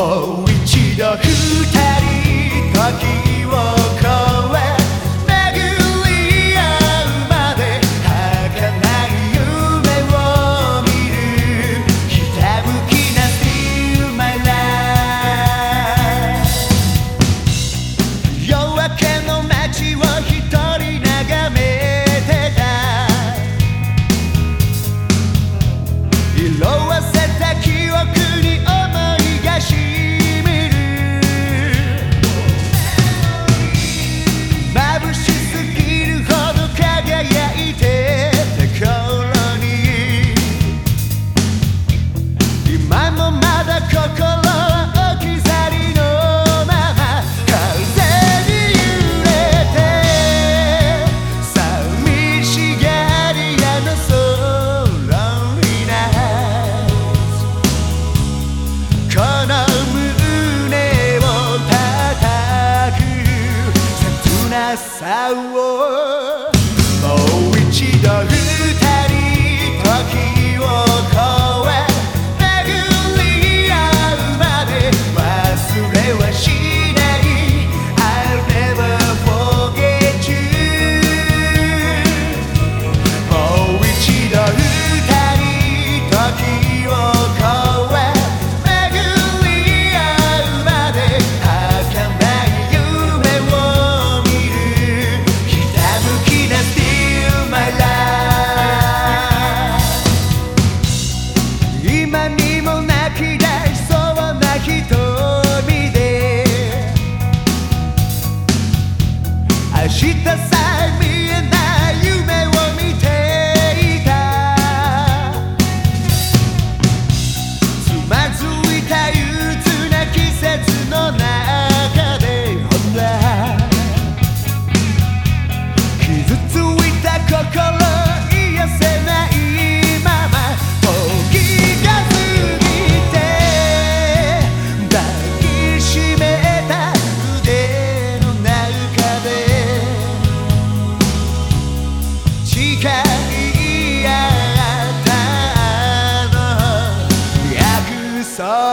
もう一度二人き da coca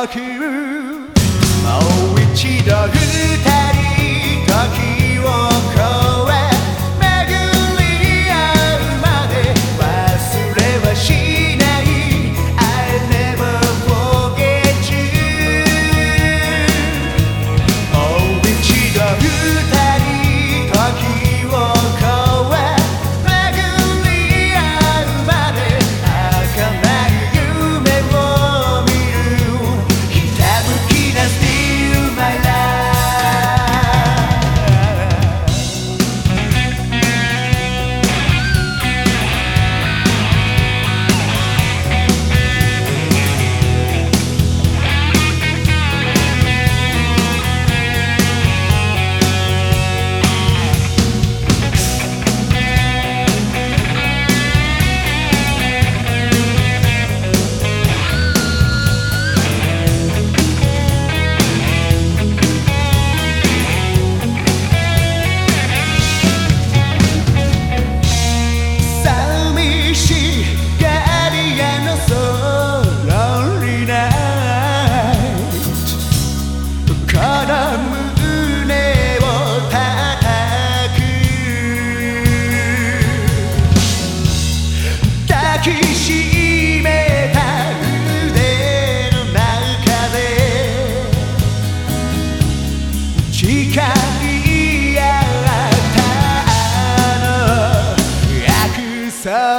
青青一だ二人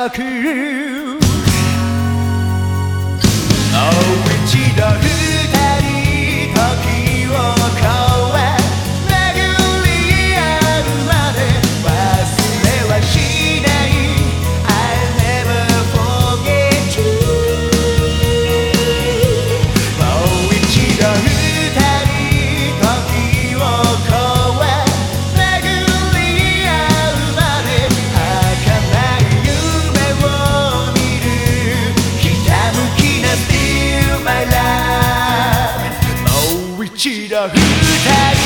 可日。Who's had